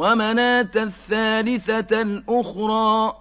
وَمَنَاةَ الثَّالِثَةَ الْأُخْرَىٰ